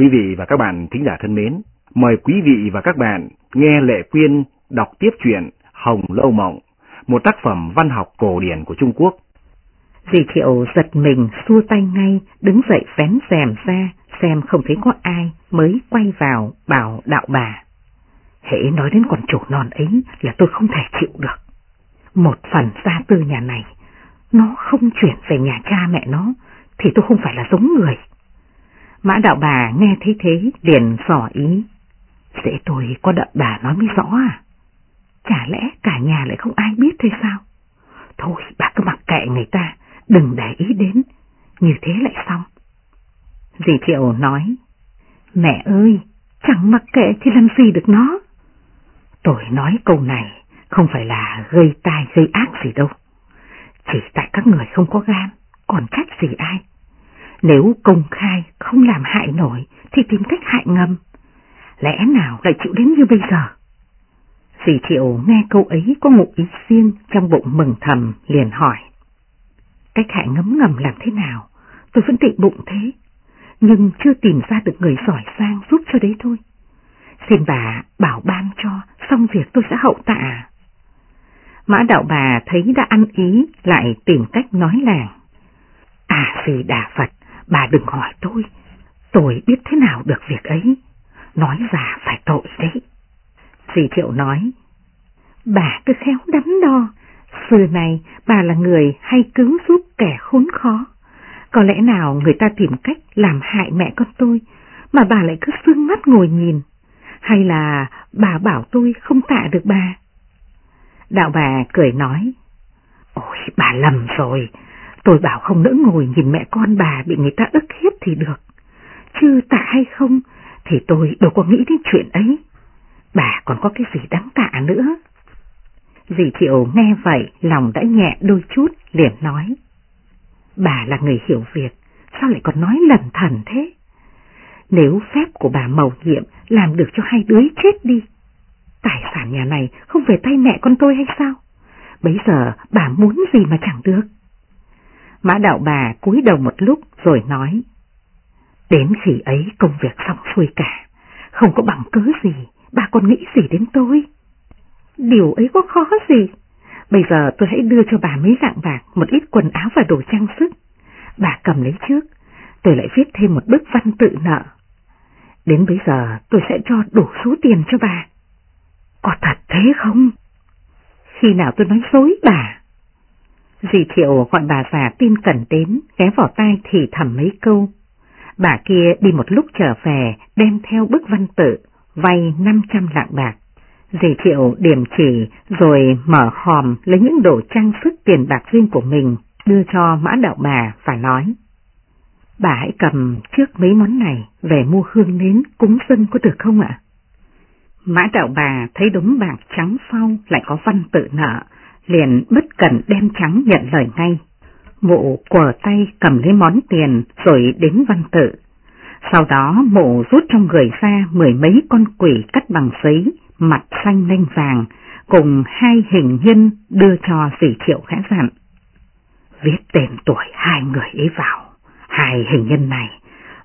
Quý vị và các bạn thính giả thân mến, mời quý vị và các bạn nghe Lệ Quyên đọc tiếp truyện Hồng Lâu Mộng, một tác phẩm văn học cổ điển của Trung Quốc. Dì Thiệu giật mình xua tay ngay, đứng dậy vén rèm ra, xem không thấy có ai, mới quay vào bảo đạo bà. Hễ nói đến con chủ non ấy là tôi không thể chịu được. Một phần gia tư nhà này, nó không chuyển về nhà cha mẹ nó, thì tôi không phải là giống người. Mã đạo bà nghe thấy thế liền sỏ ý. Dễ tôi có đợi bà nói mới rõ à? Chả lẽ cả nhà lại không ai biết thế sao? Thôi bà cứ mặc kệ người ta, đừng để ý đến, như thế lại xong. Dì Thiệu nói, mẹ ơi, chẳng mặc kệ thì làm gì được nó. Tôi nói câu này không phải là gây tai gây ác gì đâu. Chỉ tại các người không có gan, còn trách gì ai. Nếu công khai không làm hại nổi thì tìm cách hại ngầm. Lẽ nào lại chịu đến như bây giờ? Dì Thiệu nghe câu ấy có một ý riêng trong bụng mừng thầm liền hỏi. Cách hại ngấm ngầm làm thế nào? Tôi vẫn định bụng thế, nhưng chưa tìm ra được người giỏi sang giúp cho đấy thôi. Xin bà bảo ban cho, xong việc tôi sẽ hậu tạ. Mã đạo bà thấy đã ăn ý, lại tìm cách nói làng. À vì đà Phật, bà đừng hỏi tôi, tôi biết thế nào được việc ấy. Nói già phải tội đấy. Dì Thiệu nói, bà cứ khéo đắn đo, xưa này bà là người hay cứu giúp kẻ khốn khó. Có lẽ nào người ta tìm cách làm hại mẹ con tôi, mà bà lại cứ sương mắt ngồi nhìn, hay là bà bảo tôi không tạ được bà? Đạo bà cười nói, Ôi bà lầm rồi, tôi bảo không nỡ ngồi nhìn mẹ con bà bị người ta ức hiếp thì được, chứ tạ hay không thì tôi đâu có nghĩ đến chuyện ấy, bà còn có cái gì đáng tạ nữa. Dì Thiệu nghe vậy lòng đã nhẹ đôi chút liền nói, Bà là người hiểu việc, sao lại còn nói lẩn thần thế? Nếu phép của bà mầu nhiệm làm được cho hai đứa chết đi, tài sản nhà này không về tay mẹ con tôi hay sao? Bây giờ bà muốn gì mà chẳng được. Mã đạo bà cúi đầu một lúc rồi nói, Đến khi ấy công việc xong xuôi cả, không có bằng cớ gì, bà còn nghĩ gì đến tôi? Điều ấy có khó gì? Bây giờ tôi hãy đưa cho bà mấy dạng bạc, một ít quần áo và đồ trang sức. Bà cầm lấy trước, tôi lại viết thêm một bức văn tự nợ. Đến bây giờ tôi sẽ cho đủ số tiền cho bà. Có thật thế không? Khi nào tôi nói dối bà? Dì Thiệu gọi bà già tin cẩn đến, ghé vào tai thì thầm mấy câu. Bà kia đi một lúc trở về, đem theo bức văn tự, vay 500 lạng bạc. Dì Thiệu điểm chỉ rồi mở hòm lấy những đồ trang sức tiền bạc riêng của mình đưa cho mã đạo bà và nói. Bà hãy cầm trước mấy món này về mua hương nến cúng dân có được không ạ? Mã đạo bà thấy đống bạc trắng phau lại có văn tự nợ, liền bất cần đem trắng nhận lời ngay. Mụ quờ tay cầm lấy món tiền rồi đến văn tự. Sau đó mụ rút trong người ra mười mấy con quỷ cắt bằng giấy, mặt xanh lanh vàng, cùng hai hình nhân đưa cho dì thiệu khẽ dặn. Viết tên tuổi hai người ấy vào, hai hình nhân này,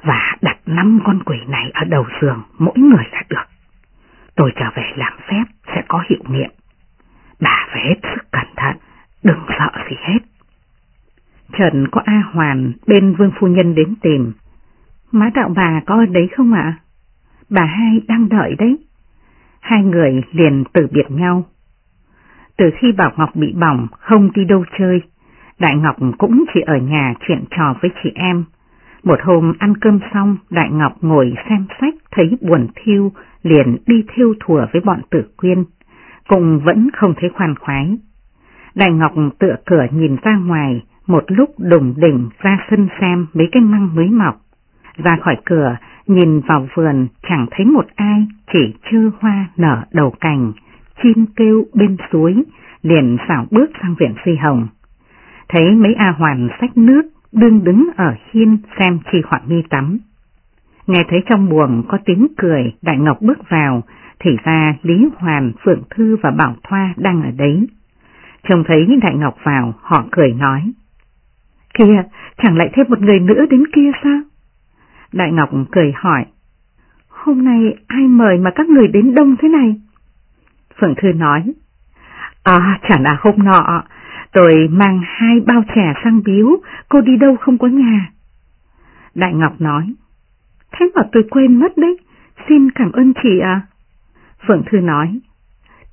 và đặt năm con quỷ này ở đầu giường mỗi người là được. Tôi trở về làm phép sẽ có hiệu nghiệm. Bà phải hết đừng sợ gì hết. Trần có A Hoàn bên Vương Phu Nhân đến tìm. Má đạo bà có ở đấy không ạ? Bà hai đang đợi đấy. Hai người liền từ biệt nhau. Từ khi Bảo Ngọc bị bỏng không đi đâu chơi, Đại Ngọc cũng chỉ ở nhà chuyện trò với chị em. Một hôm ăn cơm xong, Đại Ngọc ngồi xem sách thấy buồn thiêu, liền đi thiêu thùa với bọn tử quyên, cùng vẫn không thấy khoan khoái. Đại Ngọc tựa cửa nhìn ra ngoài, một lúc đùng đỉnh ra sân xem mấy cái măng mới mọc. Ra khỏi cửa, nhìn vào vườn chẳng thấy một ai, chỉ chư hoa nở đầu cành, chim kêu bên suối, liền xảo bước sang viện phi hồng. Thấy mấy A Hoàn sách nước, đương đứng ở hiên xem chi Hoạn mi tắm. Nghe thấy trong buồng có tiếng cười, Đại Ngọc bước vào, thì ra Lý Hoàn, Phượng Thư và Bảo Thoa đang ở đấy. Trông thấy Đại Ngọc vào, họ cười nói. Kìa, chẳng lại thêm một người nữa đến kia sao? Đại Ngọc cười hỏi. Hôm nay ai mời mà các người đến đông thế này? Phượng Thư nói. À, chẳng là hôm nọ, tôi mang hai bao trẻ sang biếu, cô đi đâu không có nhà. Đại Ngọc nói. Thế mà tôi quên mất đấy, xin cảm ơn chị à. Phượng Thư nói.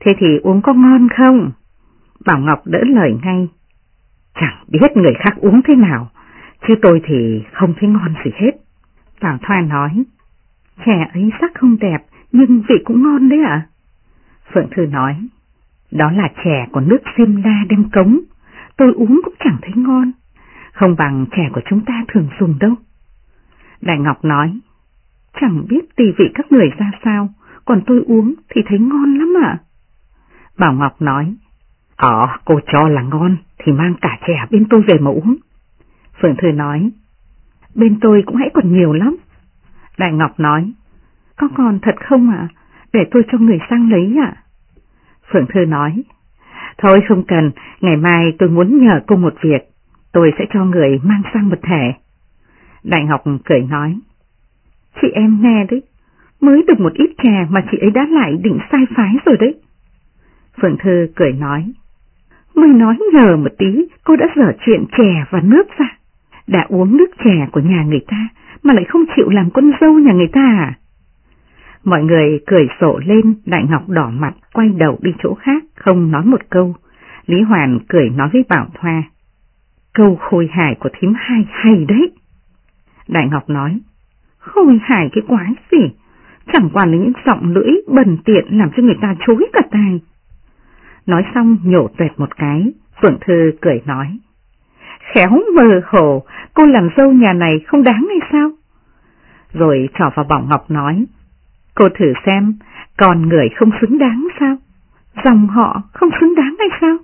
Thế thì uống có ngon không? Bảo Ngọc đỡ lời ngay. Chẳng biết người khác uống thế nào, chứ tôi thì không thấy ngon gì hết. Bảo Thoa nói. Chè ấy sắc không đẹp, nhưng vị cũng ngon đấy ạ. Phượng Thư nói. Đó là chè của nước sim la đem cống, tôi uống cũng chẳng thấy ngon, không bằng chè của chúng ta thường dùng đâu. Đại Ngọc nói, chẳng biết tùy vị các người ra sao, còn tôi uống thì thấy ngon lắm ạ. Bảo Ngọc nói, Ờ, cô cho là ngon thì mang cả chè bên tôi về mà uống. Phượng Thư nói, bên tôi cũng hãy còn nhiều lắm. Đại Ngọc nói, có còn thật không ạ? Để tôi cho người sang lấy ạ. Phượng Thư nói, thôi không cần, ngày mai tôi muốn nhờ cô một việc, tôi sẽ cho người mang sang một thẻ. Đại Ngọc cười nói, chị em nghe đấy, mới được một ít chè mà chị ấy đã lại định sai phái rồi đấy. Phượng Thư cười nói, mới nói nhờ một tí, cô đã dở chuyện chè và nước ra. Đã uống nước chè của nhà người ta, mà lại không chịu làm con dâu nhà người ta à? Mọi người cười sổ lên, Đại Ngọc đỏ mặt, quay đầu đi chỗ khác, không nói một câu. Lý Hoàn cười nói với Bảo Thoa. Câu khôi hài của thím hai hay đấy. Đại Ngọc nói, khôi hài cái quái gì, chẳng qua là những giọng lưỡi bần tiện làm cho người ta chối cả tài. Nói xong nhổ tuệt một cái, Phượng Thư cười nói. Khéo mờ hồ, cô làm dâu nhà này không đáng hay sao? Rồi trò vào Bảo Ngọc nói, cô thử xem, còn người không xứng đáng sao? Dòng họ không xứng đáng hay sao?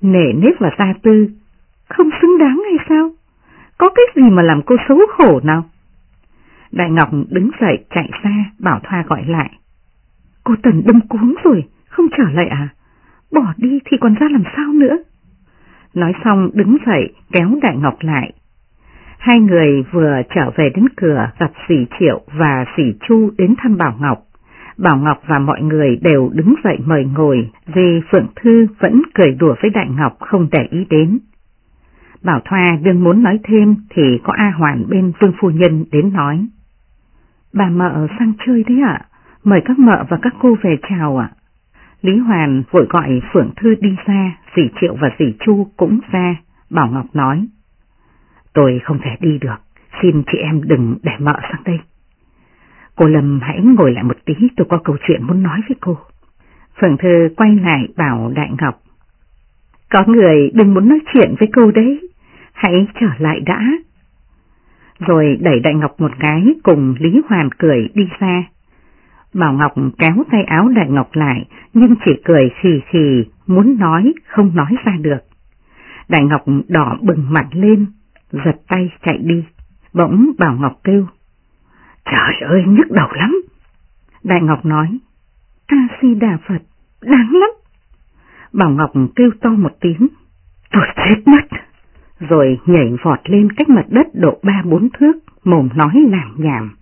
Nể nếp và gia tư, không xứng đáng hay sao? Có cái gì mà làm cô xấu khổ nào? Đại Ngọc đứng dậy chạy xa, Bảo Thoa gọi lại. Cô Tần đâm cuốn rồi, không trở lại à? Bỏ đi thì còn ra làm sao nữa? Nói xong đứng dậy kéo Đại Ngọc lại. Hai người vừa trở về đến cửa gặp Sỉ Triệu và Sỉ Chu đến thăm Bảo Ngọc. Bảo Ngọc và mọi người đều đứng dậy mời ngồi vì Phượng Thư vẫn cười đùa với Đại Ngọc không để ý đến. Bảo Thoa đương muốn nói thêm thì có A Hoàn bên Vương Phu Nhân đến nói. Bà mợ sang chơi đấy ạ, mời các mợ và các cô về chào ạ. Lý Hoàn vội gọi Phượng Thư đi ra, dì Triệu và dì Chu cũng ra, Bảo Ngọc nói. Tôi không thể đi được, xin chị em đừng để mợ sang đây. Cô Lâm hãy ngồi lại một tí, tôi có câu chuyện muốn nói với cô. Phượng Thư quay lại bảo Đại Ngọc. Có người đừng muốn nói chuyện với cô đấy, hãy trở lại đã. Rồi đẩy Đại Ngọc một cái cùng Lý Hoàn cười đi ra. Bảo Ngọc kéo tay áo Đại Ngọc lại, nhưng chỉ cười khì khì, muốn nói, không nói ra được. Đại Ngọc đỏ bừng mặt lên, giật tay chạy đi. Bỗng Bảo Ngọc kêu. Trời ơi, nhức đầu lắm. Đại Ngọc nói. A-di-đà Phật, đáng lắm. Bảo Ngọc kêu to một tiếng. Tôi chết mất. Rồi nhảy vọt lên cách mặt đất độ ba bốn thước, mồm nói làng nhảm.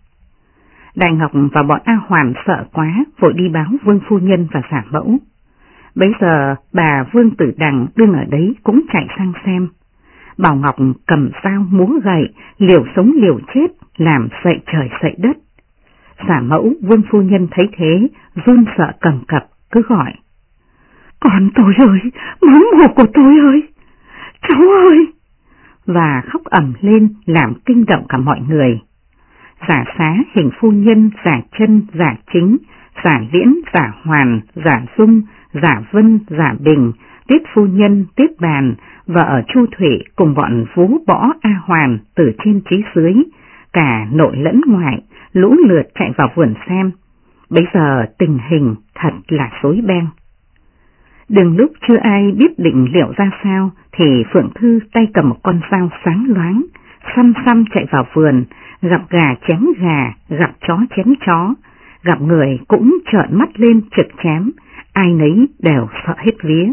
Đại Ngọc và bọn A Hoàn sợ quá, vội đi báo Vương Phu Nhân và giả mẫu. Bấy giờ bà Vương Tử Đằng đương ở đấy cũng chạy sang xem. Bảo Ngọc cầm dao múa gậy, liều sống liều chết, làm dậy trời dậy đất. Giả mẫu Vương Phu Nhân thấy thế, run sợ cầm cập, cứ gọi. Con tôi ơi, máu mồ của tôi ơi, cháu ơi! Và khóc ẩm lên làm kinh động cả mọi người giả xá hình phu nhân, giả chân, giả chính, giả liễn, giả hoàn, giả dung, giả vân, giả bình, tiết phu nhân, tiết bàn và ở Chu Thủy cùng bọn phú bỏ A Hoàn từ trên chí dưới, cả nội lẫn ngoại, lũ lượt chạy vào vườn xem. Bây giờ tình hình thật là rối beng. Đừng lúc chưa ai biết định liệu ra sao thì Phượng Thư tay cầm một con dao sáng loáng, xăm xăm chạy vào vườn, gặp gà chém gà, gặp chó chém chó, gặp người cũng trợn mắt lên trực chém, ai nấy đều sợ hết vía.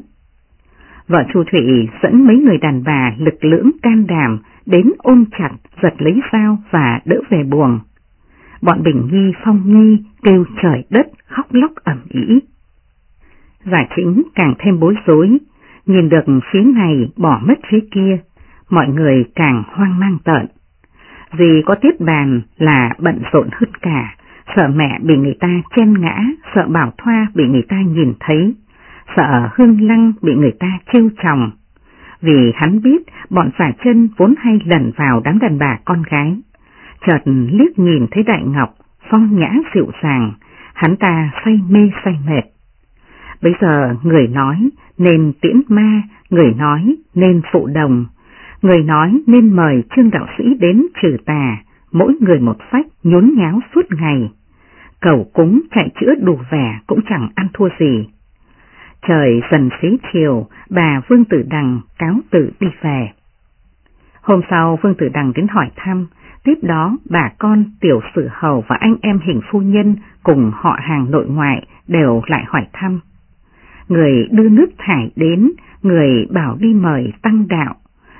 Vợ Chu Thụy dẫn mấy người đàn bà lực lưỡng can đảm đến ôm chặt, giật lấy dao và đỡ về buồng. Bọn Bình Nhi phong nghi kêu trời đất khóc lóc ẩm ý. Giả chính càng thêm bối rối, nhìn được phía này bỏ mất phía kia, mọi người càng hoang mang tợn. Vì có tiết bàn là bận rộn hơn cả, sợ mẹ bị người ta chen ngã, sợ bảo thoa bị người ta nhìn thấy, sợ hương lăng bị người ta trêu chồng. Vì hắn biết bọn giả chân vốn hay lần vào đám đàn bà con gái. Chợt liếc nhìn thấy Đại Ngọc, phong nhã dịu dàng, hắn ta say mê say mệt. Bây giờ người nói nên tiễn ma, người nói nên phụ đồng, người nói nên mời trương đạo sĩ đến trừ tà, mỗi người một phách nhốn nháo suốt ngày. Cầu cúng chạy chữa đủ vẻ cũng chẳng ăn thua gì. Trời dần xế chiều, bà Vương Tử Đằng cáo tự đi về. Hôm sau Vương Tử Đằng đến hỏi thăm, tiếp đó bà con Tiểu Sử Hầu và anh em hình phu nhân cùng họ hàng nội ngoại đều lại hỏi thăm. Người đưa nước thải đến, người bảo đi mời tăng đạo,